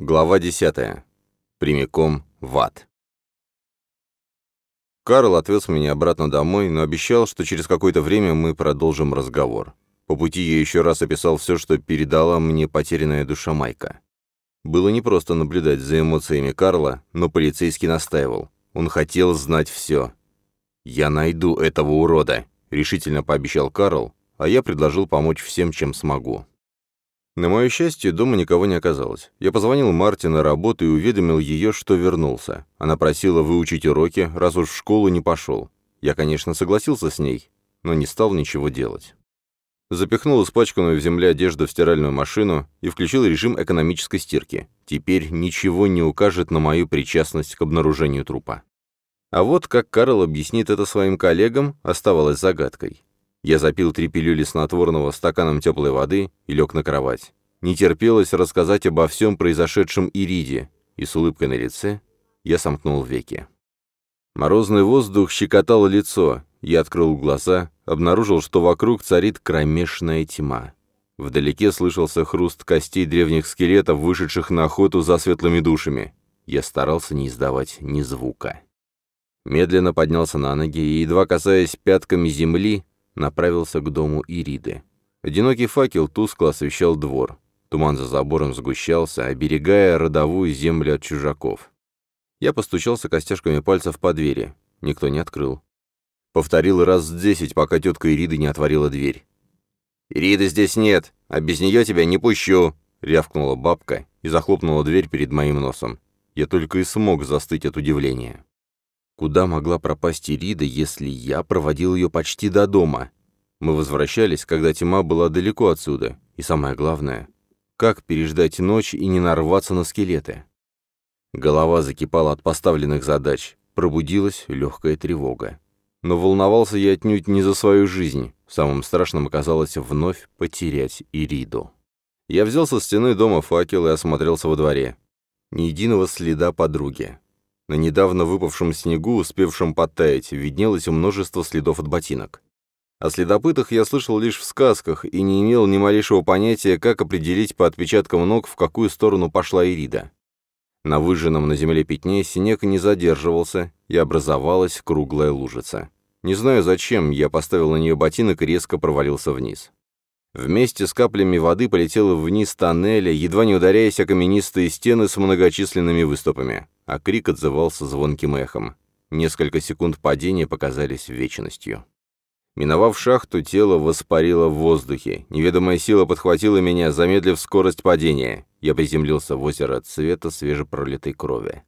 Глава 10. Прямиком в ад. Карл отвез меня обратно домой, но обещал, что через какое-то время мы продолжим разговор. По пути я еще раз описал все, что передала мне потерянная душа Майка. Было непросто наблюдать за эмоциями Карла, но полицейский настаивал. Он хотел знать все. «Я найду этого урода», — решительно пообещал Карл, а я предложил помочь всем, чем смогу. На мое счастье, дома никого не оказалось. Я позвонил Марте на работу и уведомил ее, что вернулся. Она просила выучить уроки, раз уж в школу не пошел. Я, конечно, согласился с ней, но не стал ничего делать. Запихнул испачканную в земле одежду в стиральную машину и включил режим экономической стирки. Теперь ничего не укажет на мою причастность к обнаружению трупа. А вот как Карл объяснит это своим коллегам, оставалось загадкой. Я запил три пилюли снотворного стаканом теплой воды и лег на кровать. Не терпелось рассказать обо всем произошедшем Ириде, и с улыбкой на лице я сомкнул веки. Морозный воздух щекотал лицо, я открыл глаза, обнаружил, что вокруг царит кромешная тьма. Вдалеке слышался хруст костей древних скелетов, вышедших на охоту за светлыми душами. Я старался не издавать ни звука. Медленно поднялся на ноги и, едва касаясь пятками земли, направился к дому Ириды. Одинокий факел тускло освещал двор. Туман за забором сгущался, оберегая родовую землю от чужаков. Я постучался костяшками пальцев по двери. Никто не открыл. Повторил раз десять, пока тетка Ирида не отворила дверь. «Ириды здесь нет, а без нее тебя не пущу!» — рявкнула бабка и захлопнула дверь перед моим носом. Я только и смог застыть от удивления. Куда могла пропасть Ирида, если я проводил ее почти до дома? Мы возвращались, когда тьма была далеко отсюда. И самое главное, как переждать ночь и не нарваться на скелеты? Голова закипала от поставленных задач. Пробудилась легкая тревога. Но волновался я отнюдь не за свою жизнь. Самым страшным оказалось вновь потерять Ириду. Я взял со стены дома факел и осмотрелся во дворе. Ни единого следа подруги. На недавно выпавшем снегу, успевшем подтаять, виднелось множество следов от ботинок. О следопытах я слышал лишь в сказках и не имел ни малейшего понятия, как определить по отпечаткам ног, в какую сторону пошла Ирида. На выжженном на земле пятне снег не задерживался, и образовалась круглая лужица. Не знаю зачем, я поставил на нее ботинок и резко провалился вниз. Вместе с каплями воды полетела вниз тоннеля, едва не ударяясь о каменистые стены с многочисленными выступами а крик отзывался звонким эхом. Несколько секунд падения показались вечностью. Миновав шахту, тело воспарило в воздухе. Неведомая сила подхватила меня, замедлив скорость падения. Я приземлился в озеро цвета свежепролитой крови.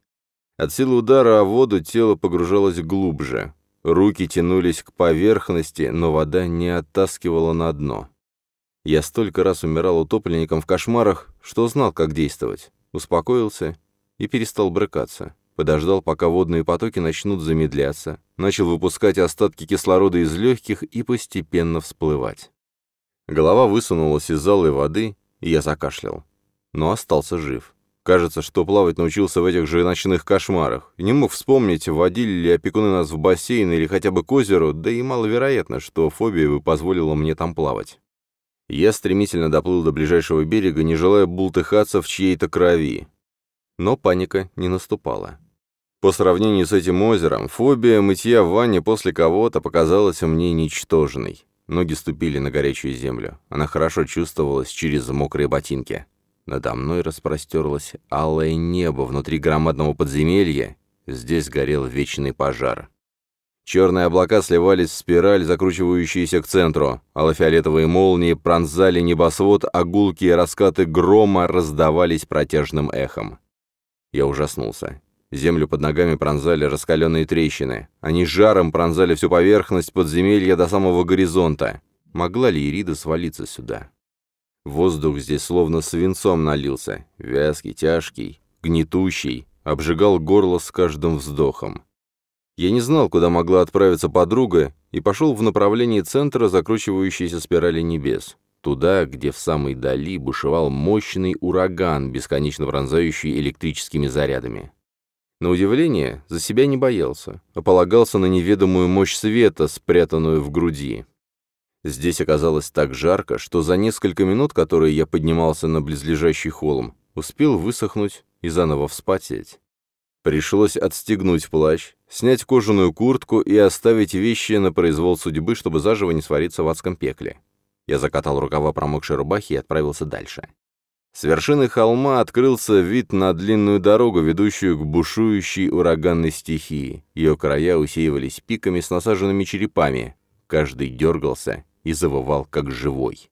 От силы удара о воду тело погружалось глубже. Руки тянулись к поверхности, но вода не оттаскивала на дно. Я столько раз умирал утопленником в кошмарах, что знал, как действовать. Успокоился и перестал брыкаться. Подождал, пока водные потоки начнут замедляться, начал выпускать остатки кислорода из легких и постепенно всплывать. Голова высунулась из залой воды, и я закашлял. Но остался жив. Кажется, что плавать научился в этих же ночных кошмарах. Не мог вспомнить, водили ли опекуны нас в бассейн или хотя бы к озеру, да и маловероятно, что фобия бы позволила мне там плавать. Я стремительно доплыл до ближайшего берега, не желая бултыхаться в чьей-то крови но паника не наступала. По сравнению с этим озером, фобия мытья в ванне после кого-то показалась мне ничтожной. Ноги ступили на горячую землю. Она хорошо чувствовалась через мокрые ботинки. Надо мной распростерлось алое небо внутри громадного подземелья. Здесь горел вечный пожар. Черные облака сливались в спираль, закручивающиеся к центру. Алофиолетовые молнии пронзали небосвод, а гулкие раскаты грома раздавались протяжным эхом. Я ужаснулся. Землю под ногами пронзали раскаленные трещины. Они жаром пронзали всю поверхность подземелья до самого горизонта. Могла ли Ирида свалиться сюда? Воздух здесь словно свинцом налился. Вязкий, тяжкий, гнетущий. Обжигал горло с каждым вздохом. Я не знал, куда могла отправиться подруга, и пошел в направлении центра закручивающейся спирали небес туда, где в самой дали бушевал мощный ураган, бесконечно пронзающий электрическими зарядами. На удивление, за себя не боялся, а полагался на неведомую мощь света, спрятанную в груди. Здесь оказалось так жарко, что за несколько минут, которые я поднимался на близлежащий холм, успел высохнуть и заново вспотеть. Пришлось отстегнуть плащ, снять кожаную куртку и оставить вещи на произвол судьбы, чтобы заживо не свариться в адском пекле. Я закатал рукава промокшей рубахи и отправился дальше. С вершины холма открылся вид на длинную дорогу, ведущую к бушующей ураганной стихии. Ее края усеивались пиками с насаженными черепами. Каждый дергался и завывал, как живой.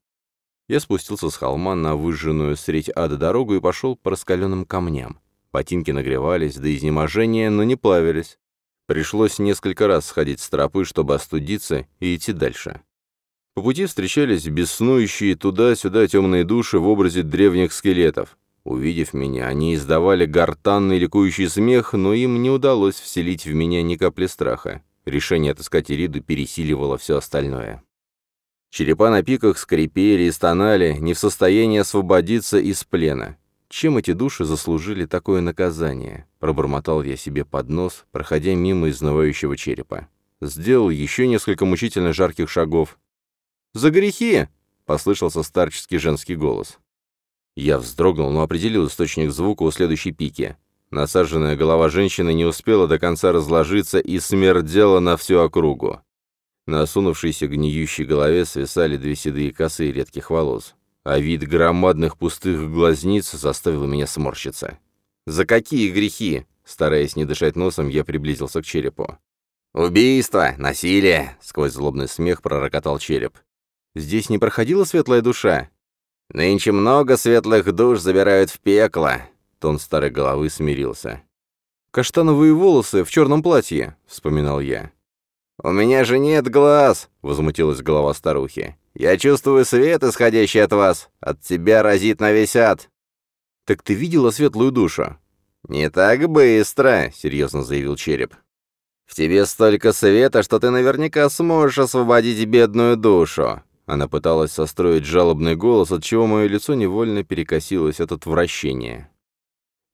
Я спустился с холма на выжженную средь ада дорогу и пошел по раскаленным камням. Ботинки нагревались до изнеможения, но не плавились. Пришлось несколько раз сходить с тропы, чтобы остудиться и идти дальше. По пути встречались беснующие туда-сюда темные души в образе древних скелетов. Увидев меня, они издавали гортанный ликующий смех, но им не удалось вселить в меня ни капли страха. Решение отыскать Ириду пересиливало все остальное. Черепа на пиках скрипели и стонали, не в состоянии освободиться из плена. Чем эти души заслужили такое наказание? Пробормотал я себе под нос, проходя мимо изнывающего черепа. Сделал еще несколько мучительно жарких шагов. «За грехи!» — послышался старческий женский голос. Я вздрогнул, но определил источник звука у следующей пики. Насаженная голова женщины не успела до конца разложиться и смердела на всю округу. На осунувшейся гниющей голове свисали две седые косы редких волос а вид громадных пустых глазниц заставил меня сморщиться. «За какие грехи?» Стараясь не дышать носом, я приблизился к черепу. «Убийство! Насилие!» — сквозь злобный смех пророкотал череп. «Здесь не проходила светлая душа?» «Нынче много светлых душ забирают в пекло!» Тон старой головы смирился. «Каштановые волосы в черном платье!» — вспоминал я. «У меня же нет глаз!» — возмутилась голова старухи. Я чувствую свет, исходящий от вас. От тебя разит на весь ад». «Так ты видела светлую душу?» «Не так быстро», — серьезно заявил череп. «В тебе столько света, что ты наверняка сможешь освободить бедную душу». Она пыталась состроить жалобный голос, от чего мое лицо невольно перекосилось от отвращения.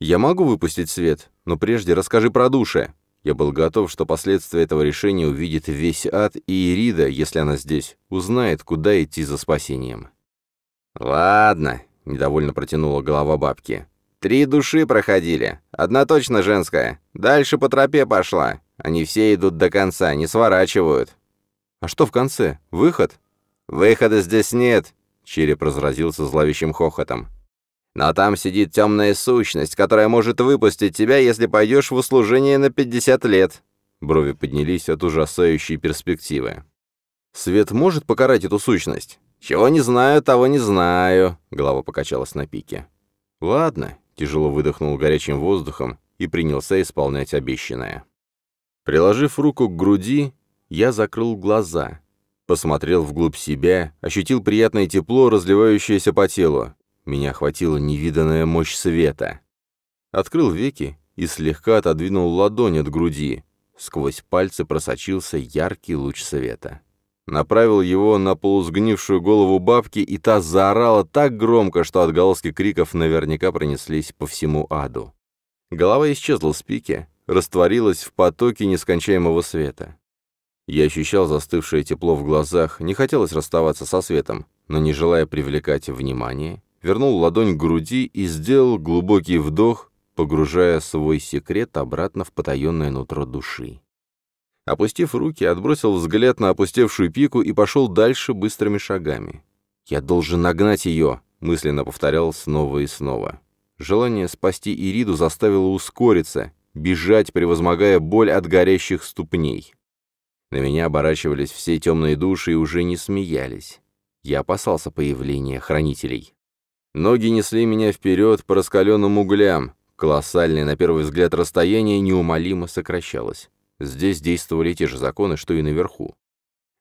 «Я могу выпустить свет, но прежде расскажи про души», я был готов, что последствия этого решения увидит весь ад, и Ирида, если она здесь, узнает, куда идти за спасением. «Ладно», — недовольно протянула голова бабки. «Три души проходили. Одна точно женская. Дальше по тропе пошла. Они все идут до конца, не сворачивают». «А что в конце? Выход?» «Выхода здесь нет», — череп разразился зловещим хохотом. Но там сидит темная сущность, которая может выпустить тебя, если пойдешь в услужение на 50 лет». Брови поднялись от ужасающей перспективы. «Свет может покарать эту сущность?» «Чего не знаю, того не знаю», — голова покачалась на пике. «Ладно», — тяжело выдохнул горячим воздухом и принялся исполнять обещанное. Приложив руку к груди, я закрыл глаза, посмотрел вглубь себя, ощутил приятное тепло, разливающееся по телу. Меня охватила невиданная мощь света. Открыл веки и слегка отодвинул ладонь от груди. Сквозь пальцы просочился яркий луч света. Направил его на полусгнившую голову бабки, и та заорала так громко, что отголоски криков наверняка пронеслись по всему аду. Голова исчезла с пики, растворилась в потоке нескончаемого света. Я ощущал застывшее тепло в глазах, не хотелось расставаться со светом, но не желая привлекать внимание, вернул ладонь к груди и сделал глубокий вдох, погружая свой секрет обратно в потаенное нутро души. Опустив руки, отбросил взгляд на опустевшую пику и пошел дальше быстрыми шагами. «Я должен нагнать ее», — мысленно повторял снова и снова. Желание спасти Ириду заставило ускориться, бежать, превозмогая боль от горящих ступней. На меня оборачивались все темные души и уже не смеялись. Я опасался появления хранителей. Ноги несли меня вперед по раскаленным углям. Колоссальное, на первый взгляд, расстояние неумолимо сокращалось. Здесь действовали те же законы, что и наверху.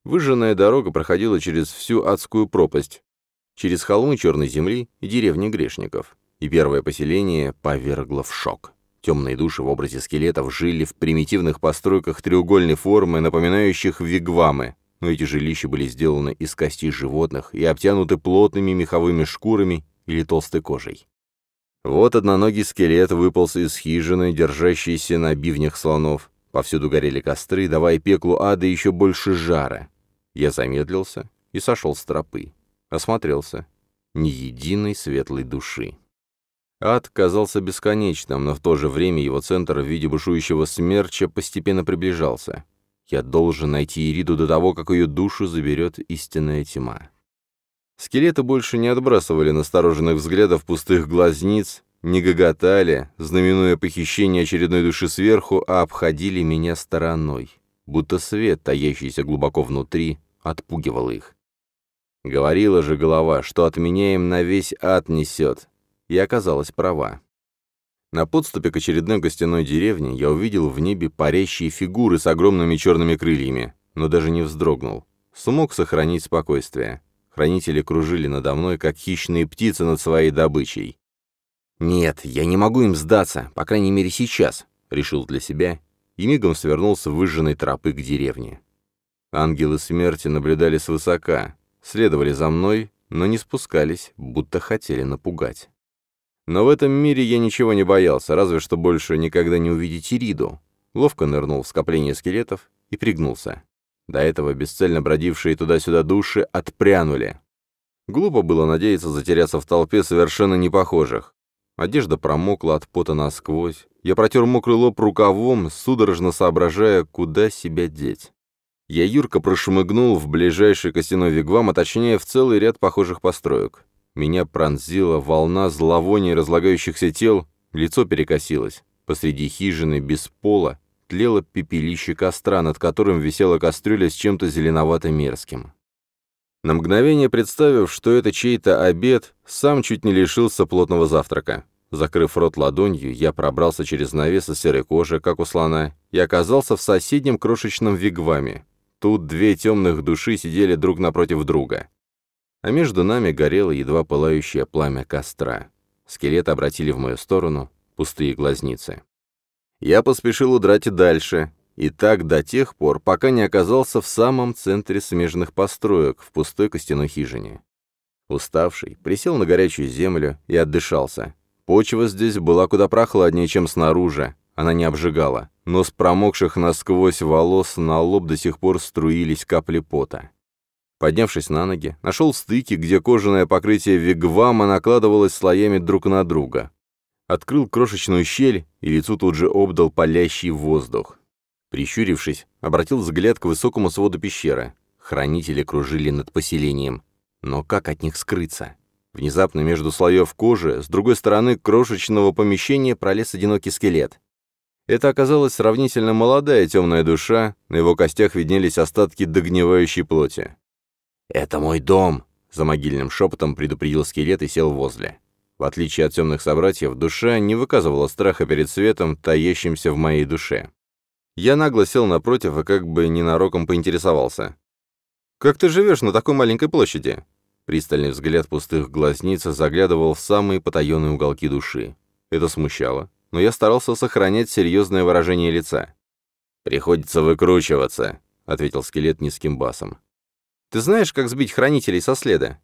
Выжженная дорога проходила через всю адскую пропасть, через холмы черной земли и деревни грешников. И первое поселение повергло в шок. Темные души в образе скелетов жили в примитивных постройках треугольной формы, напоминающих вигвамы, но эти жилища были сделаны из костей животных и обтянуты плотными меховыми шкурами или толстой кожей. Вот одноногий скелет выполз из хижины, держащийся на бивнях слонов. Повсюду горели костры, давая пеклу ада еще больше жара. Я замедлился и сошел с тропы. Осмотрелся. Ни единой светлой души. Ад казался бесконечным, но в то же время его центр в виде бушующего смерча постепенно приближался. Я должен найти Ириду до того, как ее душу заберет истинная тьма. Скелеты больше не отбрасывали настороженных взглядов пустых глазниц, не гоготали, знаменуя похищение очередной души сверху, а обходили меня стороной, будто свет, таящийся глубоко внутри, отпугивал их. Говорила же голова, что от меня им на весь ад несет, и оказалась права. На подступе к очередной гостиной деревне я увидел в небе парящие фигуры с огромными черными крыльями, но даже не вздрогнул. Смог сохранить спокойствие. Хранители кружили надо мной, как хищные птицы над своей добычей. «Нет, я не могу им сдаться, по крайней мере сейчас», — решил для себя, и мигом свернул с выжженной тропы к деревне. Ангелы смерти наблюдали свысока, следовали за мной, но не спускались, будто хотели напугать. Но в этом мире я ничего не боялся, разве что больше никогда не увидеть Ириду. Ловко нырнул в скопление скелетов и пригнулся. До этого бесцельно бродившие туда-сюда души отпрянули. Глупо было надеяться затеряться в толпе совершенно непохожих. Одежда промокла от пота насквозь. Я протер мокрый лоб рукавом, судорожно соображая, куда себя деть. Я юрко прошмыгнул в ближайший костяной вигвам, а точнее в целый ряд похожих построек. Меня пронзила волна зловония разлагающихся тел, лицо перекосилось. Посреди хижины, без пола, тлело пепелище костра, над которым висела кастрюля с чем-то зеленовато-мерзким. На мгновение представив, что это чей-то обед, сам чуть не лишился плотного завтрака. Закрыв рот ладонью, я пробрался через навес из серой кожи, как у слона, и оказался в соседнем крошечном вигваме. Тут две темных души сидели друг напротив друга а между нами горело едва пылающее пламя костра. Скелеты обратили в мою сторону пустые глазницы. Я поспешил удрать и дальше, и так до тех пор, пока не оказался в самом центре смежных построек, в пустой костяной хижине. Уставший, присел на горячую землю и отдышался. Почва здесь была куда прохладнее, чем снаружи, она не обжигала, но с промокших насквозь волос на лоб до сих пор струились капли пота. Поднявшись на ноги, нашел стыки, где кожаное покрытие вигвама накладывалось слоями друг на друга. Открыл крошечную щель, и лицу тут же обдал палящий воздух. Прищурившись, обратил взгляд к высокому своду пещеры. Хранители кружили над поселением. Но как от них скрыться? Внезапно между слоев кожи, с другой стороны крошечного помещения пролез одинокий скелет. Это оказалась сравнительно молодая темная душа, на его костях виднелись остатки догнивающей плоти. «Это мой дом!» — за могильным шепотом предупредил скелет и сел возле. В отличие от темных собратьев, душа не выказывала страха перед светом, таящимся в моей душе. Я нагло сел напротив и как бы ненароком поинтересовался. «Как ты живешь на такой маленькой площади?» Пристальный взгляд пустых глазниц заглядывал в самые потаенные уголки души. Это смущало, но я старался сохранять серьезное выражение лица. «Приходится выкручиваться», — ответил скелет низким басом. Ты знаешь, как сбить хранителей со следа?»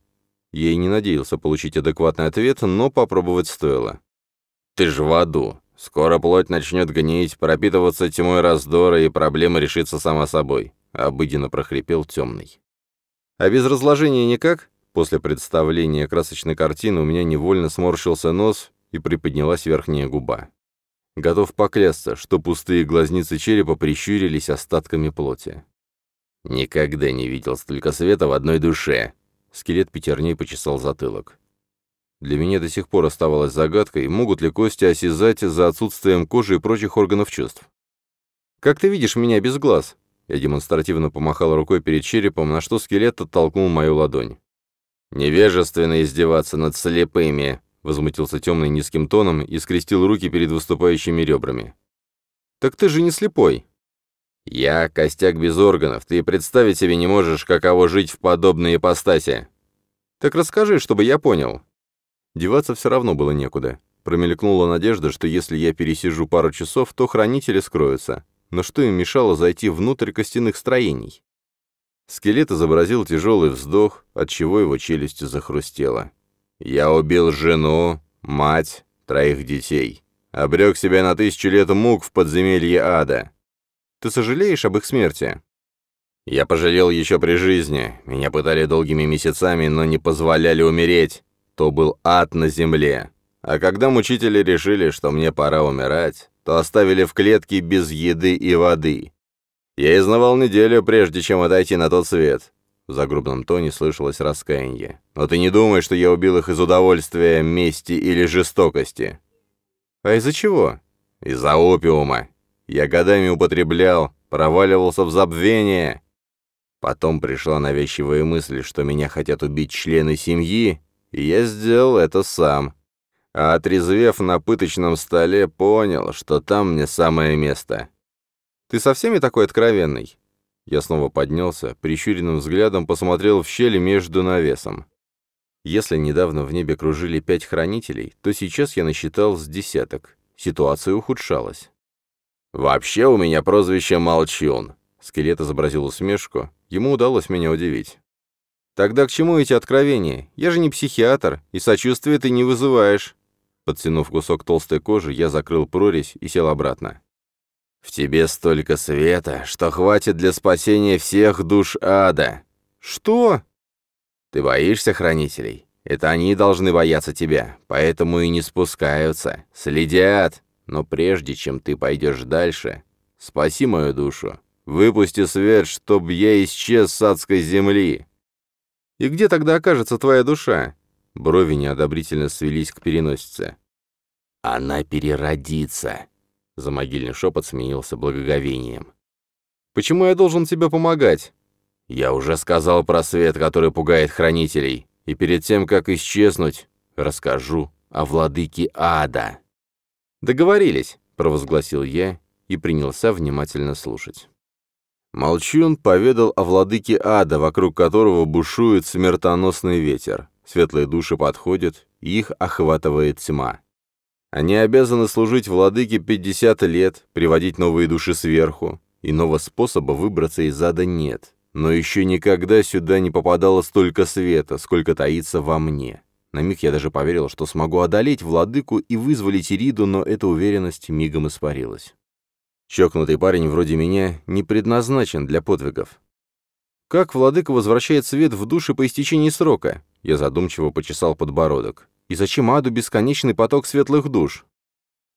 И не надеялся получить адекватный ответ, но попробовать стоило. «Ты ж в аду. Скоро плоть начнет гнить, пропитываться тьмой раздора, и проблема решится сама собой», — обыденно прохрипел темный. «А без разложения никак?» После представления красочной картины у меня невольно сморщился нос и приподнялась верхняя губа. Готов поклясться, что пустые глазницы черепа прищурились остатками плоти. Никогда не видел столько света в одной душе. Скелет пятерней почесал затылок. Для меня до сих пор оставалось загадкой, могут ли кости осязать за отсутствием кожи и прочих органов чувств. «Как ты видишь меня без глаз?» Я демонстративно помахал рукой перед черепом, на что скелет оттолкнул мою ладонь. «Невежественно издеваться над слепыми!» — возмутился темный низким тоном и скрестил руки перед выступающими ребрами. «Так ты же не слепой!» «Я — костяк без органов, ты представить себе не можешь, каково жить в подобной ипостаси». «Так расскажи, чтобы я понял». Деваться все равно было некуда. Промелькнула надежда, что если я пересижу пару часов, то хранители скроются. Но что им мешало зайти внутрь костяных строений? Скелет изобразил тяжелый вздох, отчего его челюсть захрустела. «Я убил жену, мать, троих детей. Обрек себя на тысячу лет мук в подземелье ада. Ты сожалеешь об их смерти?» «Я пожалел еще при жизни. Меня пытали долгими месяцами, но не позволяли умереть. То был ад на земле. А когда мучители решили, что мне пора умирать, то оставили в клетке без еды и воды. Я изнавал неделю, прежде чем отойти на тот свет. В загрубном тоне слышалось раскаяние. «Но ты не думай, что я убил их из удовольствия, мести или жестокости». «А из-за чего?» «Из-за опиума. Я годами употреблял, проваливался в забвение». Потом пришла навязчивая мысль, что меня хотят убить члены семьи, и я сделал это сам. А отрезвев на пыточном столе, понял, что там мне самое место. «Ты со всеми такой откровенный?» Я снова поднялся, прищуренным взглядом посмотрел в щели между навесом. Если недавно в небе кружили пять хранителей, то сейчас я насчитал с десяток. Ситуация ухудшалась. «Вообще у меня прозвище Молчун», — скелет изобразил усмешку. Ему удалось меня удивить. «Тогда к чему эти откровения? Я же не психиатр, и сочувствия ты не вызываешь». Подтянув кусок толстой кожи, я закрыл прорезь и сел обратно. В тебе столько света, что хватит для спасения всех душ ада. Что? Ты боишься хранителей? Это они должны бояться тебя, поэтому и не спускаются, следят. Но прежде чем ты пойдешь дальше, спаси мою душу. Выпусти свет, чтоб я исчез с адской земли. И где тогда окажется твоя душа? Брови неодобрительно свелись к переносице. Она переродится, за могильный шепот сменился благоговением. «Почему я должен тебе помогать?» «Я уже сказал про свет, который пугает хранителей, и перед тем, как исчезнуть, расскажу о владыке ада». «Договорились», — провозгласил я и принялся внимательно слушать. Молчун поведал о владыке ада, вокруг которого бушует смертоносный ветер. Светлые души подходят, их охватывает тьма. Они обязаны служить владыке 50 лет, приводить новые души сверху. Иного способа выбраться из ада нет. Но еще никогда сюда не попадало столько света, сколько таится во мне. На миг я даже поверил, что смогу одолеть владыку и вызволить Ириду, но эта уверенность мигом испарилась. Чокнутый парень вроде меня не предназначен для подвигов. Как владыка возвращает свет в души по истечении срока? Я задумчиво почесал подбородок. И зачем аду бесконечный поток светлых душ?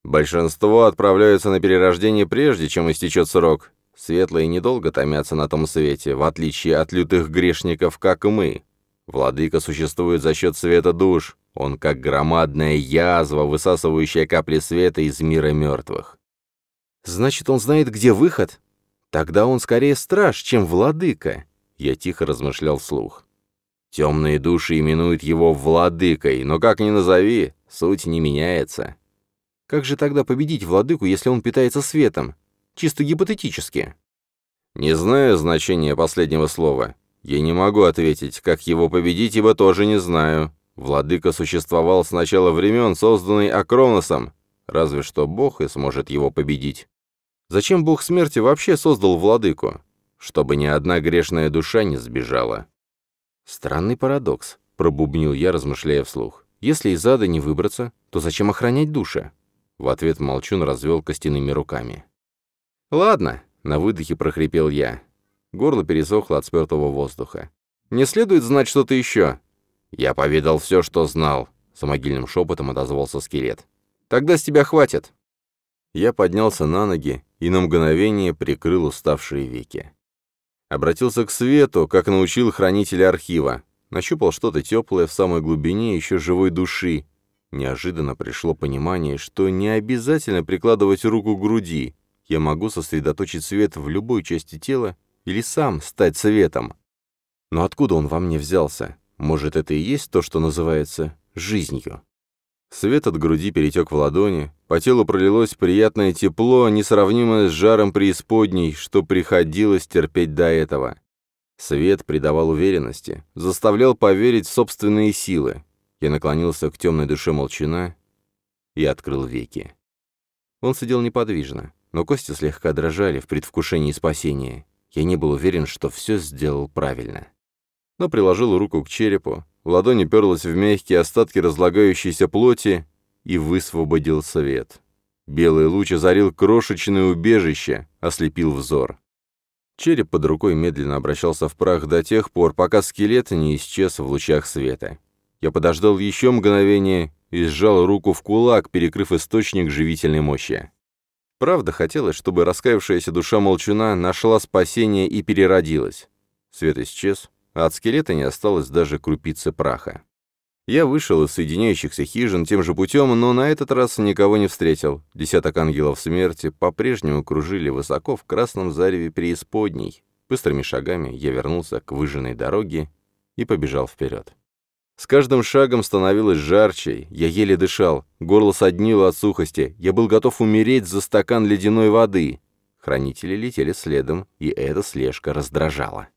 Большинство отправляются на перерождение прежде, чем истечет срок. Светлые недолго томятся на том свете, в отличие от лютых грешников, как мы. Владыка существует за счет света душ. Он как громадная язва, высасывающая капли света из мира мертвых. Значит, он знает, где выход? Тогда он скорее страж, чем владыка. Я тихо размышлял вслух. Темные души именуют его владыкой, но как ни назови, суть не меняется. Как же тогда победить владыку, если он питается светом? Чисто гипотетически. Не знаю значения последнего слова. Я не могу ответить, как его победить, ибо тоже не знаю. Владыка существовал с начала времен, созданный Акроносом. Разве что Бог и сможет его победить. Зачем Бог смерти вообще создал владыку? Чтобы ни одна грешная душа не сбежала. «Странный парадокс», — пробубнил я, размышляя вслух. «Если из ада не выбраться, то зачем охранять души?» В ответ Молчун развел костяными руками. «Ладно», — на выдохе прохрипел я. Горло пересохло от спертого воздуха. «Не следует знать что-то еще?» «Я повидал все, что знал», — с могильным шепотом отозвался скелет. «Тогда с тебя хватит». Я поднялся на ноги и на мгновение прикрыл уставшие веки. Обратился к свету, как научил хранитель архива. Нащупал что-то теплое в самой глубине еще живой души. Неожиданно пришло понимание, что не обязательно прикладывать руку к груди. Я могу сосредоточить свет в любой части тела или сам стать светом. Но откуда он во мне взялся? Может, это и есть то, что называется жизнью? Свет от груди перетек в ладони, по телу пролилось приятное тепло, несравнимое с жаром преисподней, что приходилось терпеть до этого. Свет придавал уверенности, заставлял поверить в собственные силы. Я наклонился к темной душе молчана и открыл веки. Он сидел неподвижно, но кости слегка дрожали в предвкушении спасения. Я не был уверен, что все сделал правильно. Но приложил руку к черепу, в ладони перлась в мягкие остатки разлагающейся плоти и высвободил свет. Белый луч озарил крошечное убежище, ослепил взор. Череп под рукой медленно обращался в прах до тех пор, пока скелет не исчез в лучах света. Я подождал еще мгновение и сжал руку в кулак, перекрыв источник живительной мощи. Правда, хотелось, чтобы раскаявшаяся душа молчуна нашла спасение и переродилась. Свет исчез, а от скелета не осталось даже крупицы праха. Я вышел из соединяющихся хижин тем же путем, но на этот раз никого не встретил. Десяток ангелов смерти по-прежнему кружили высоко в красном зареве преисподней. Быстрыми шагами я вернулся к выжженной дороге и побежал вперед. С каждым шагом становилось жарче, я еле дышал, горло соднило от сухости, я был готов умереть за стакан ледяной воды. Хранители летели следом, и эта слежка раздражала.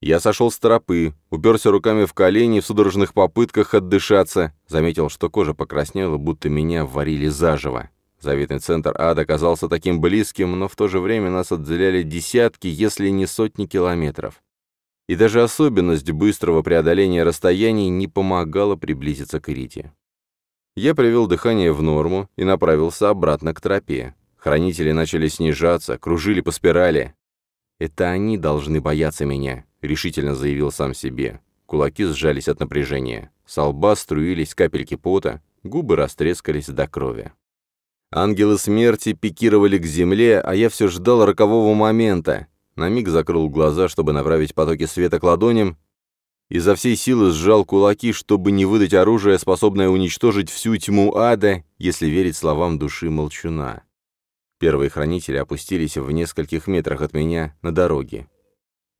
Я сошел с тропы, уперся руками в колени в судорожных попытках отдышаться, заметил, что кожа покраснела, будто меня варили заживо. Заветный центр ада оказался таким близким, но в то же время нас отделяли десятки, если не сотни километров. И даже особенность быстрого преодоления расстояний не помогала приблизиться к Рите. Я привел дыхание в норму и направился обратно к тропе. Хранители начали снижаться, кружили по спирали. «Это они должны бояться меня», — решительно заявил сам себе. Кулаки сжались от напряжения. С лба струились капельки пота, губы растрескались до крови. Ангелы смерти пикировали к земле, а я все ждал рокового момента. На миг закрыл глаза, чтобы направить потоки света к ладоням, и за всей силы сжал кулаки, чтобы не выдать оружие, способное уничтожить всю тьму ада, если верить словам души молчуна. Первые хранители опустились в нескольких метрах от меня на дороге.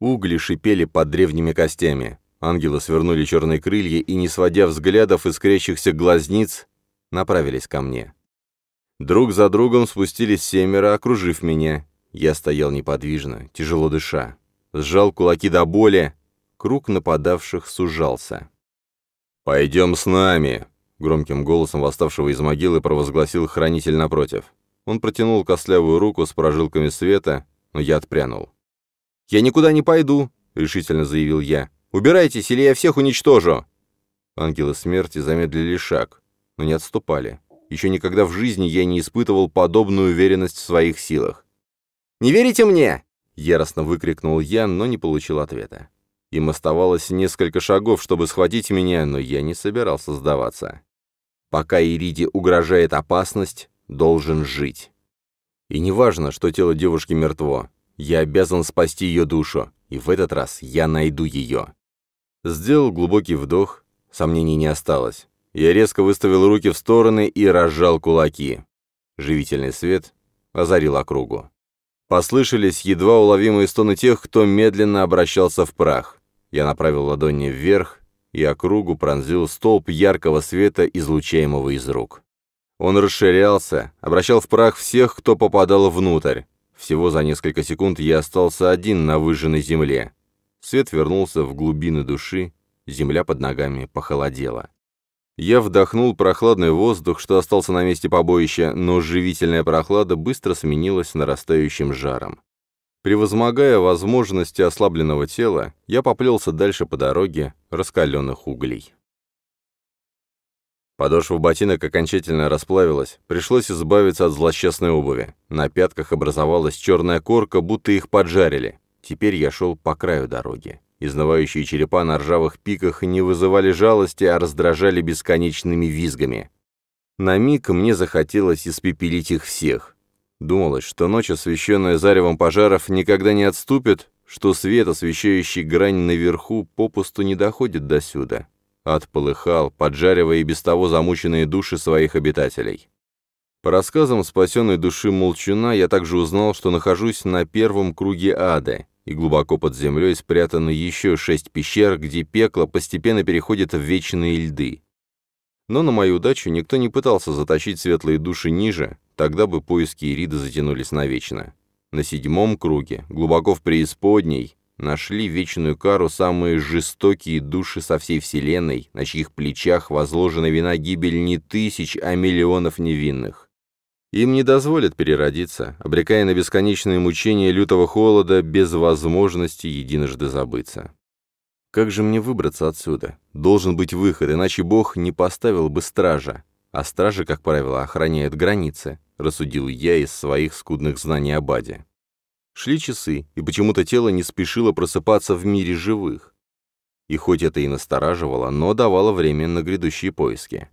Угли шипели под древними костями. Ангелы свернули черные крылья и, не сводя взглядов искрящихся глазниц, направились ко мне. Друг за другом спустились семеро, окружив меня. Я стоял неподвижно, тяжело дыша. Сжал кулаки до боли. Круг нападавших сужался. «Пойдем с нами!» — громким голосом восставшего из могилы провозгласил хранитель напротив. Он протянул костлявую руку с прожилками света, но я отпрянул. «Я никуда не пойду!» — решительно заявил я. «Убирайтесь, или я всех уничтожу!» Ангелы смерти замедлили шаг, но не отступали. Еще никогда в жизни я не испытывал подобную уверенность в своих силах. Не верите мне?» — яростно выкрикнул я, но не получил ответа. Им оставалось несколько шагов, чтобы схватить меня, но я не собирался сдаваться. Пока Ириде угрожает опасность, должен жить. И неважно, что тело девушки мертво, я обязан спасти ее душу, и в этот раз я найду ее. Сделал глубокий вдох, сомнений не осталось. Я резко выставил руки в стороны и разжал кулаки. Живительный свет озарил округу. Послышались едва уловимые стоны тех, кто медленно обращался в прах. Я направил ладони вверх, и округу пронзил столб яркого света, излучаемого из рук. Он расширялся, обращал в прах всех, кто попадал внутрь. Всего за несколько секунд я остался один на выжженной земле. Свет вернулся в глубины души, земля под ногами похолодела. Я вдохнул прохладный воздух, что остался на месте побоища, но живительная прохлада быстро сменилась нарастающим жаром. Превозмогая возможности ослабленного тела, я поплелся дальше по дороге раскаленных углей. Подошва ботинок окончательно расплавилась, пришлось избавиться от злосчастной обуви. На пятках образовалась черная корка, будто их поджарили. Теперь я шел по краю дороги. Изнывающие черепа на ржавых пиках не вызывали жалости, а раздражали бесконечными визгами. На миг мне захотелось испепелить их всех. Думалось, что ночь, освещенная заревом пожаров, никогда не отступит, что свет, освещающий грань наверху, попусту не доходит до сюда. Ад поджаривая и без того замученные души своих обитателей. По рассказам спасенной души Молчуна я также узнал, что нахожусь на первом круге ада, и глубоко под землей спрятаны еще шесть пещер, где пекло постепенно переходит в вечные льды. Но на мою удачу никто не пытался затащить светлые души ниже, тогда бы поиски Ириды затянулись навечно. На седьмом круге, глубоко в преисподней, нашли вечную кару самые жестокие души со всей Вселенной, на чьих плечах возложена вина гибель не тысяч, а миллионов невинных. Им не дозволят переродиться, обрекая на бесконечные мучения лютого холода без возможности единожды забыться. Как же мне выбраться отсюда? Должен быть выход, иначе Бог не поставил бы стража. А стражи, как правило, охраняют границы, рассудил я из своих скудных знаний о Баде. Шли часы, и почему-то тело не спешило просыпаться в мире живых. И хоть это и настораживало, но давало время на грядущие поиски.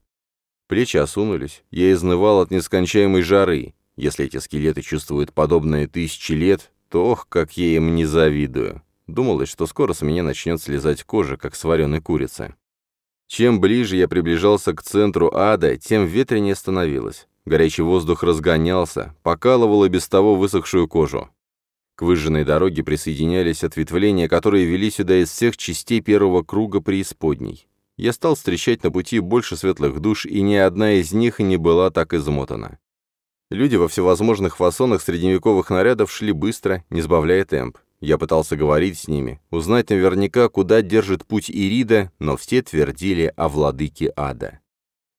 Плечи осунулись, я изнывал от нескончаемой жары. Если эти скелеты чувствуют подобное тысячи лет, то ох, как я им не завидую. Думалось, что скоро с меня начнет слезать кожа, как с вареной курицы. Чем ближе я приближался к центру ада, тем ветренее становилось. Горячий воздух разгонялся, покалывал и без того высохшую кожу. К выжженной дороге присоединялись ответвления, которые вели сюда из всех частей первого круга преисподней. Я стал встречать на пути больше светлых душ, и ни одна из них не была так измотана. Люди во всевозможных фасонах средневековых нарядов шли быстро, не сбавляя темп. Я пытался говорить с ними, узнать наверняка, куда держит путь Ирида, но все твердили о владыке ада.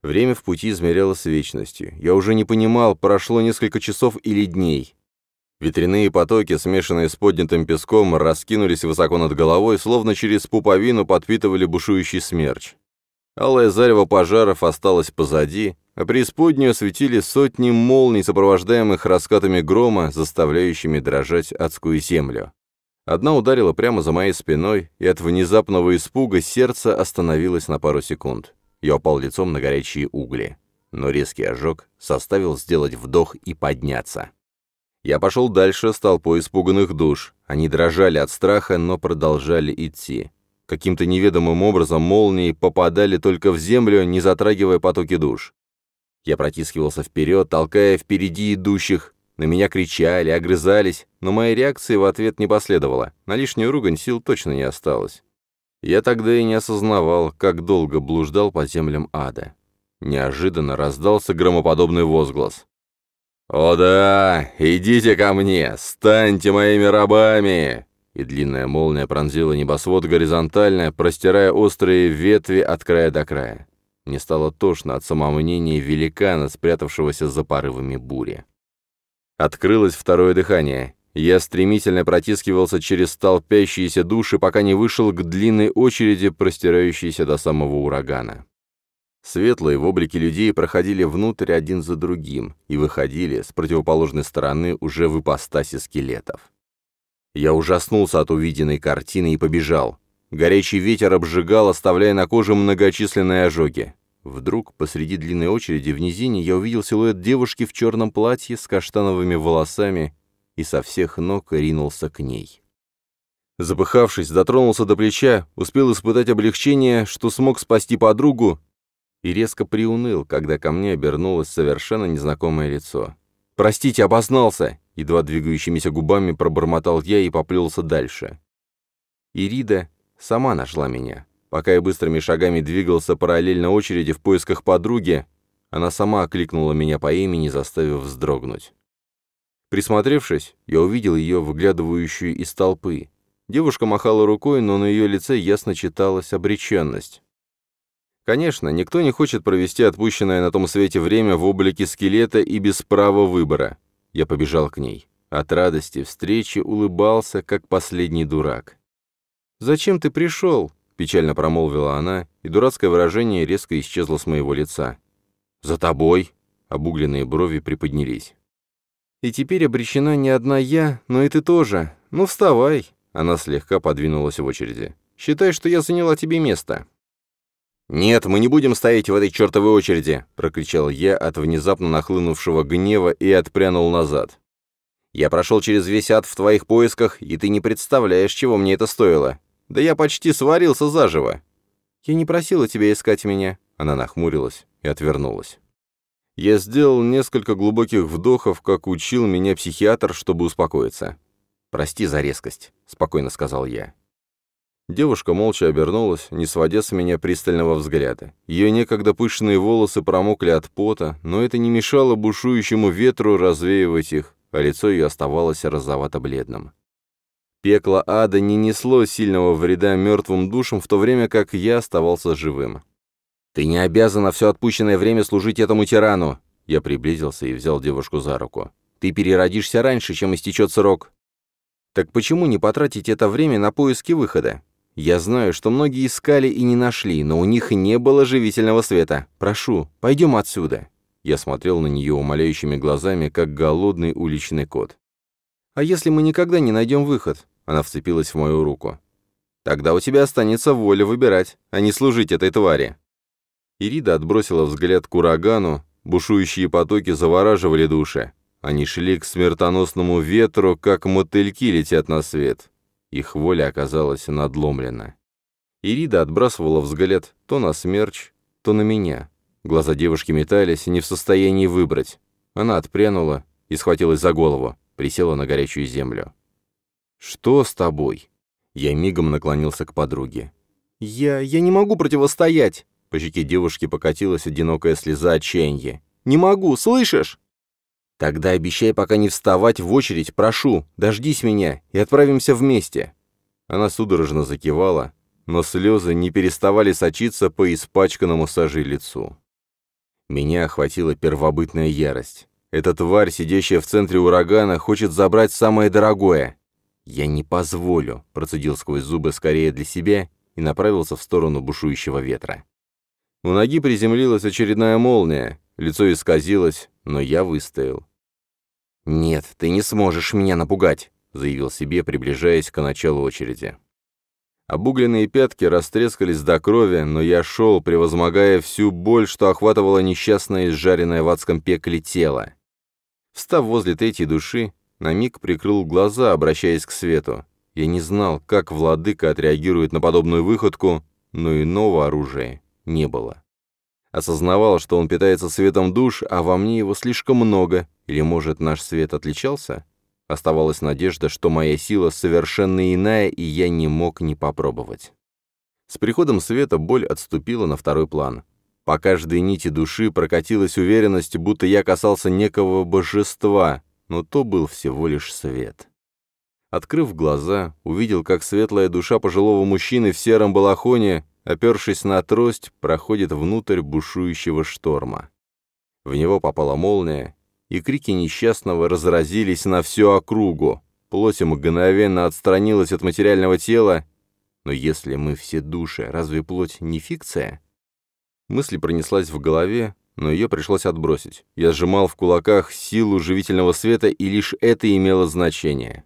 Время в пути измерялось вечностью. Я уже не понимал, прошло несколько часов или дней. Ветряные потоки, смешанные с поднятым песком, раскинулись высоко над головой, словно через пуповину подпитывали бушующий смерч. Алое зарево пожаров осталось позади, а преисподнюю осветили сотни молний, сопровождаемых раскатами грома, заставляющими дрожать адскую землю. Одна ударила прямо за моей спиной, и от внезапного испуга сердце остановилось на пару секунд. Я упал лицом на горячие угли. Но резкий ожог заставил сделать вдох и подняться. Я пошел дальше с толпой испуганных душ. Они дрожали от страха, но продолжали идти. Каким-то неведомым образом молнии попадали только в землю, не затрагивая потоки душ. Я протискивался вперед, толкая впереди идущих, на меня кричали, огрызались, но моей реакции в ответ не последовало. На лишнюю ругань сил точно не осталось. Я тогда и не осознавал, как долго блуждал по землям ада. Неожиданно раздался громоподобный возглас. «О да, идите ко мне, станьте моими рабами!» И длинная молния пронзила небосвод горизонтально, простирая острые ветви от края до края. Мне стало тошно от самомнения великана, спрятавшегося за порывами бури. Открылось второе дыхание. Я стремительно протискивался через толпящиеся души, пока не вышел к длинной очереди, простирающейся до самого урагана. Светлые в облике людей проходили внутрь один за другим и выходили с противоположной стороны уже в ипостаси скелетов. Я ужаснулся от увиденной картины и побежал. Горячий ветер обжигал, оставляя на коже многочисленные ожоги. Вдруг посреди длинной очереди в низине я увидел силуэт девушки в черном платье с каштановыми волосами и со всех ног ринулся к ней. Запыхавшись, дотронулся до плеча, успел испытать облегчение, что смог спасти подругу, и резко приуныл, когда ко мне обернулось совершенно незнакомое лицо. «Простите, обознался!» — едва двигающимися губами пробормотал я и поплелся дальше. Ирида сама нашла меня. Пока я быстрыми шагами двигался параллельно очереди в поисках подруги, она сама окликнула меня по имени, заставив вздрогнуть. Присмотревшись, я увидел ее, выглядывающую из толпы. Девушка махала рукой, но на ее лице ясно читалась обреченность. Конечно, никто не хочет провести отпущенное на том свете время в облике скелета и без права выбора. Я побежал к ней. От радости встречи улыбался, как последний дурак. «Зачем ты пришел?» — печально промолвила она, и дурацкое выражение резко исчезло с моего лица. «За тобой!» — обугленные брови приподнялись. «И теперь обречена не одна я, но и ты тоже. Ну, вставай!» Она слегка подвинулась в очереди. «Считай, что я заняла тебе место». «Нет, мы не будем стоять в этой чертовой очереди!» — прокричал я от внезапно нахлынувшего гнева и отпрянул назад. «Я прошел через весь ад в твоих поисках, и ты не представляешь, чего мне это стоило. Да я почти сварился заживо. Я не просила тебя искать меня. Она нахмурилась и отвернулась. Я сделал несколько глубоких вдохов, как учил меня психиатр, чтобы успокоиться. «Прости за резкость», — спокойно сказал я. Девушка молча обернулась, не сводя с меня пристального взгляда. Ее некогда пышные волосы промокли от пота, но это не мешало бушующему ветру развеивать их, а лицо ее оставалось розовато-бледным. Пекло ада не несло сильного вреда мертвым душам, в то время как я оставался живым. «Ты не обязана все отпущенное время служить этому тирану!» Я приблизился и взял девушку за руку. «Ты переродишься раньше, чем истечет срок». «Так почему не потратить это время на поиски выхода? Я знаю, что многие искали и не нашли, но у них не было живительного света. Прошу, пойдем отсюда». Я смотрел на нее умоляющими глазами, как голодный уличный кот. «А если мы никогда не найдем выход? Она вцепилась в мою руку. «Тогда у тебя останется воля выбирать, а не служить этой твари». Ирида отбросила взгляд к урагану, бушующие потоки завораживали души. Они шли к смертоносному ветру, как мотыльки летят на свет. Их воля оказалась надломлена. Ирида отбрасывала взгляд то на смерч, то на меня. Глаза девушки метались, не в состоянии выбрать. Она отпрянула и схватилась за голову, присела на горячую землю. «Что с тобой?» Я мигом наклонился к подруге. «Я... я не могу противостоять!» По щеке девушки покатилась одинокая слеза отчаяния. «Не могу, слышишь?» «Тогда обещай пока не вставать в очередь, прошу, дождись меня и отправимся вместе». Она судорожно закивала, но слезы не переставали сочиться по испачканному сажей лицу. Меня охватила первобытная ярость. Эта тварь, сидящая в центре урагана, хочет забрать самое дорогое. «Я не позволю», — процедил сквозь зубы скорее для себя и направился в сторону бушующего ветра. У ноги приземлилась очередная молния, лицо исказилось, но я выстоял. «Нет, ты не сможешь меня напугать», — заявил себе, приближаясь к началу очереди. Обугленные пятки растрескались до крови, но я шел, превозмогая всю боль, что охватывало несчастное изжаренное в адском пекле тело. Встав возле третьей души, на миг прикрыл глаза, обращаясь к свету. Я не знал, как владыка отреагирует на подобную выходку, но иного оружия не было. Осознавал, что он питается светом душ, а во мне его слишком много, или, может, наш свет отличался? Оставалась надежда, что моя сила совершенно иная, и я не мог не попробовать. С приходом света боль отступила на второй план. По каждой нити души прокатилась уверенность, будто я касался некого божества, но то был всего лишь свет. Открыв глаза, увидел, как светлая душа пожилого мужчины в сером балахоне, опершись на трость, проходит внутрь бушующего шторма. В него попала молния, и крики несчастного разразились на всю округу. Плоть мгновенно отстранилась от материального тела, но если мы все души, разве плоть не фикция? Мысль пронеслась в голове, но ее пришлось отбросить. Я сжимал в кулаках силу живительного света, и лишь это имело значение.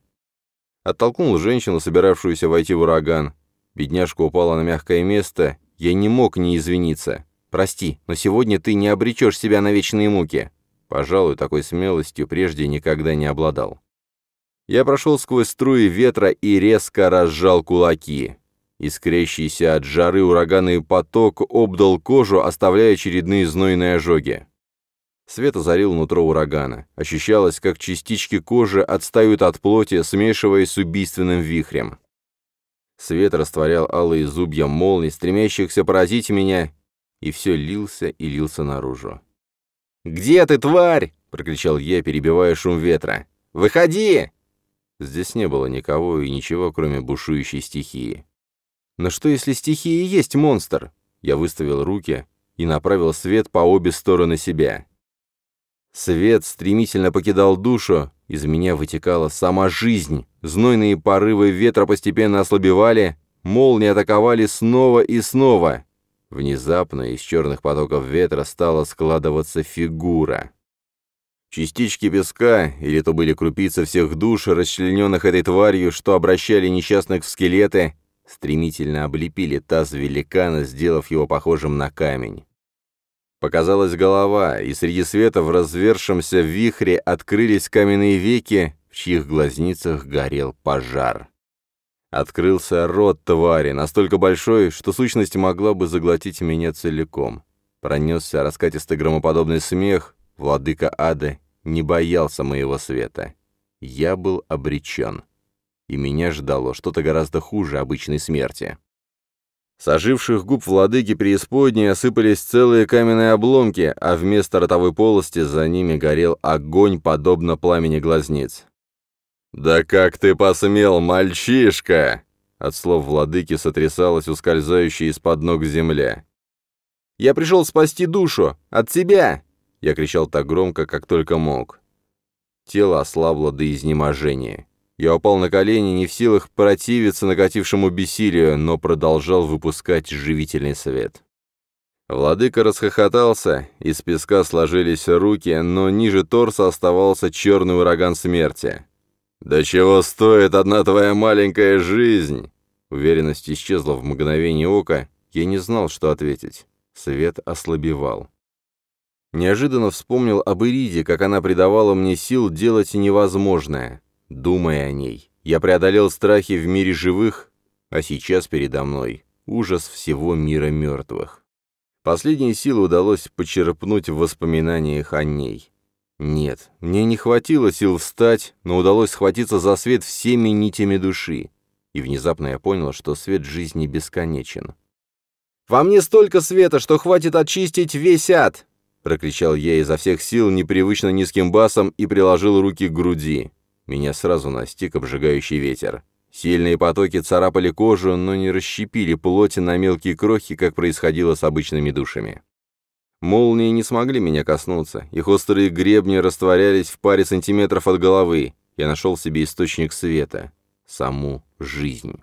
Оттолкнул женщину, собиравшуюся войти в ураган. Бедняжка упала на мягкое место. Я не мог не извиниться. «Прости, но сегодня ты не обречешь себя на вечные муки». Пожалуй, такой смелостью прежде никогда не обладал. Я прошел сквозь струи ветра и резко разжал кулаки. Искрящийся от жары ураганный поток обдал кожу, оставляя очередные знойные ожоги. Свет озарил нутро урагана. Ощущалось, как частички кожи отстают от плоти, смешиваясь с убийственным вихрем. Свет растворял алые зубья молний, стремящихся поразить меня, и все лился и лился наружу. «Где ты, тварь?» — прокричал я, перебивая шум ветра. «Выходи!» Здесь не было никого и ничего, кроме бушующей стихии. Но что, если стихия и есть монстр? Я выставил руки и направил свет по обе стороны себя. Свет стремительно покидал душу, из меня вытекала сама жизнь. Знойные порывы ветра постепенно ослабевали, молнии атаковали снова и снова. Внезапно из черных потоков ветра стала складываться фигура. Частички песка, или то были крупицы всех душ, расчлененных этой тварью, что обращали несчастных в скелеты, стремительно облепили таз великана, сделав его похожим на камень. Показалась голова, и среди света в развершемся вихре открылись каменные веки, в чьих глазницах горел пожар. Открылся рот твари, настолько большой, что сущность могла бы заглотить меня целиком. Пронесся раскатистый громоподобный смех, владыка ада не боялся моего света. Я был обречен. И меня ждало что-то гораздо хуже обычной смерти. С оживших губ владыки преисподней осыпались целые каменные обломки, а вместо ротовой полости за ними горел огонь, подобно пламени глазниц. «Да как ты посмел, мальчишка!» От слов владыки сотрясалась ускользающая из-под ног земля. «Я пришел спасти душу! От тебя!» Я кричал так громко, как только мог. Тело ослабло до изнеможения. Я упал на колени, не в силах противиться накатившему бессилию, но продолжал выпускать живительный свет. Владыка расхохотался, из песка сложились руки, но ниже торса оставался черный ураган смерти. «Да чего стоит одна твоя маленькая жизнь?» Уверенность исчезла в мгновение ока, я не знал, что ответить. Свет ослабевал. Неожиданно вспомнил об Ириде, как она придавала мне сил делать невозможное. Думая о ней, я преодолел страхи в мире живых, а сейчас передо мной ужас всего мира мертвых. Последние силы удалось почерпнуть в воспоминаниях о ней. Нет, мне не хватило сил встать, но удалось схватиться за свет всеми нитями души. И внезапно я понял, что свет жизни бесконечен. «Во мне столько света, что хватит очистить весь ад!» — прокричал я изо всех сил непривычно низким басом и приложил руки к груди. Меня сразу настиг обжигающий ветер. Сильные потоки царапали кожу, но не расщепили плоть на мелкие крохи, как происходило с обычными душами. Молнии не смогли меня коснуться, их острые гребни растворялись в паре сантиметров от головы. Я нашел себе источник света, саму жизнь.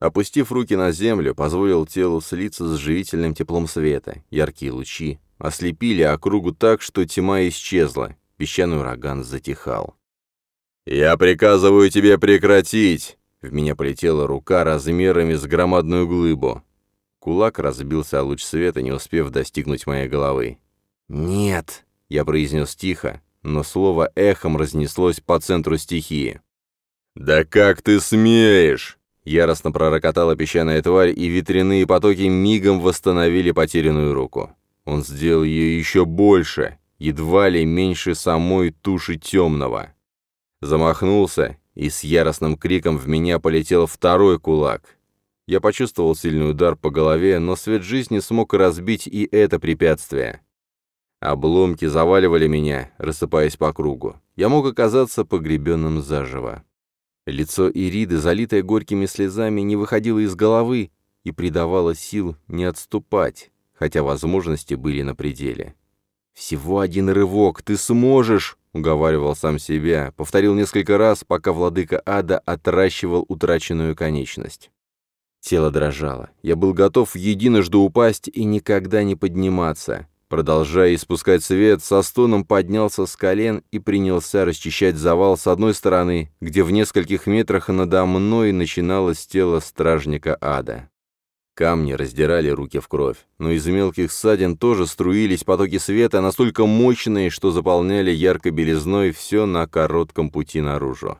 Опустив руки на землю, позволил телу слиться с живительным теплом света. Яркие лучи ослепили округу так, что тьма исчезла, песчаный ураган затихал. «Я приказываю тебе прекратить!» В меня полетела рука размерами с громадную глыбу. Кулак разбился о луч света, не успев достигнуть моей головы. «Нет!» — я произнес тихо, но слово эхом разнеслось по центру стихии. «Да как ты смеешь!» Яростно пророкотала песчаная тварь, и ветряные потоки мигом восстановили потерянную руку. Он сделал ее еще больше, едва ли меньше самой туши темного. Замахнулся, и с яростным криком в меня полетел второй кулак. Я почувствовал сильный удар по голове, но свет жизни смог разбить и это препятствие. Обломки заваливали меня, рассыпаясь по кругу. Я мог оказаться погребенным заживо. Лицо Ириды, залитое горькими слезами, не выходило из головы и придавало сил не отступать, хотя возможности были на пределе. «Всего один рывок, ты сможешь!» Уговаривал сам себя, повторил несколько раз, пока владыка ада отращивал утраченную конечность. Тело дрожало. Я был готов единожды упасть и никогда не подниматься. Продолжая испускать свет, со стоном поднялся с колен и принялся расчищать завал с одной стороны, где в нескольких метрах надо мной начиналось тело стражника ада. Камни раздирали руки в кровь, но из мелких ссадин тоже струились потоки света, настолько мощные, что заполняли ярко белизной все на коротком пути наружу.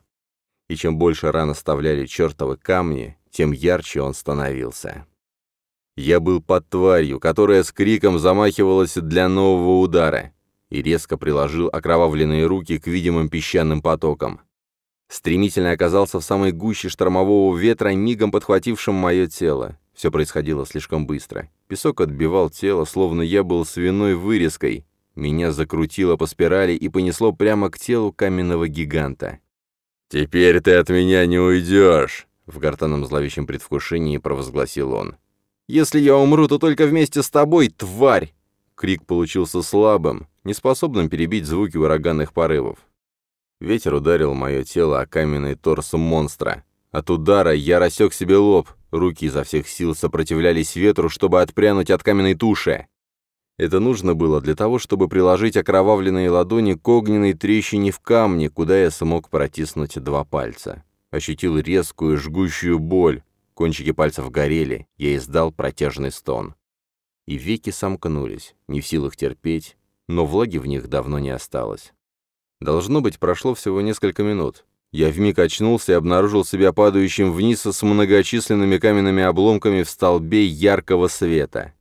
И чем больше ран оставляли чертовы камни, тем ярче он становился. Я был под тварью, которая с криком замахивалась для нового удара, и резко приложил окровавленные руки к видимым песчаным потокам. Стремительно оказался в самой гуще штормового ветра, мигом подхватившим мое тело. Все происходило слишком быстро. Песок отбивал тело, словно я был свиной вырезкой. Меня закрутило по спирали и понесло прямо к телу каменного гиганта. «Теперь ты от меня не уйдешь!» В гортанном зловещем предвкушении провозгласил он. «Если я умру, то только вместе с тобой, тварь!» Крик получился слабым, неспособным перебить звуки ураганных порывов. Ветер ударил мое тело о каменный торс монстра. От удара я рассек себе лоб, руки изо всех сил сопротивлялись ветру, чтобы отпрянуть от каменной туши. Это нужно было для того, чтобы приложить окровавленные ладони к огненной трещине в камне, куда я смог протиснуть два пальца. Ощутил резкую, жгущую боль. Кончики пальцев горели, я издал протяжный стон. И веки сомкнулись, не в силах терпеть, но влаги в них давно не осталось. Должно быть, прошло всего несколько минут. Я вмиг очнулся и обнаружил себя падающим вниз с многочисленными каменными обломками в столбе яркого света.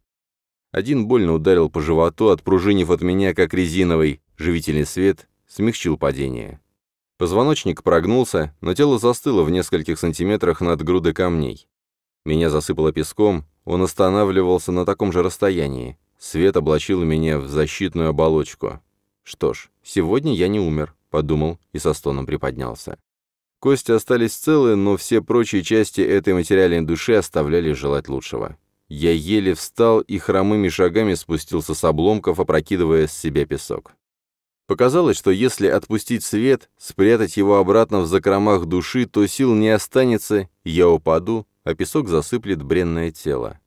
Один больно ударил по животу, отпружинив от меня, как резиновый. Живительный свет смягчил падение. Позвоночник прогнулся, но тело застыло в нескольких сантиметрах над грудой камней. Меня засыпало песком, он останавливался на таком же расстоянии. Свет облачил меня в защитную оболочку. Что ж, сегодня я не умер, подумал и со стоном приподнялся. Кости остались целы, но все прочие части этой материальной души оставляли желать лучшего. Я еле встал и хромыми шагами спустился с обломков, опрокидывая с себя песок. Показалось, что если отпустить свет, спрятать его обратно в закромах души, то сил не останется, я упаду, а песок засыплет бренное тело.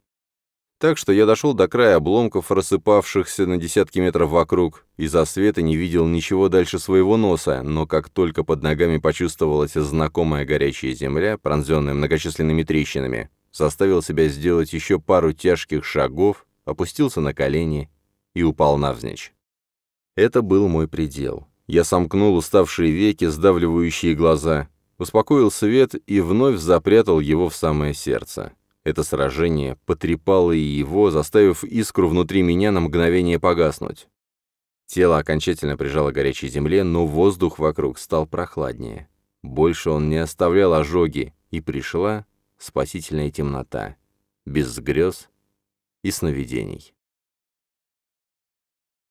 Так что я дошел до края обломков, рассыпавшихся на десятки метров вокруг. Из-за света не видел ничего дальше своего носа, но как только под ногами почувствовалась знакомая горячая земля, пронзенная многочисленными трещинами, заставил себя сделать еще пару тяжких шагов, опустился на колени и упал навзничь. Это был мой предел. Я сомкнул уставшие веки, сдавливающие глаза, успокоил свет и вновь запрятал его в самое сердце. Это сражение потрепало и его, заставив искру внутри меня на мгновение погаснуть. Тело окончательно прижало к горячей земле, но воздух вокруг стал прохладнее. Больше он не оставлял ожоги, и пришла спасительная темнота, без грез и сновидений.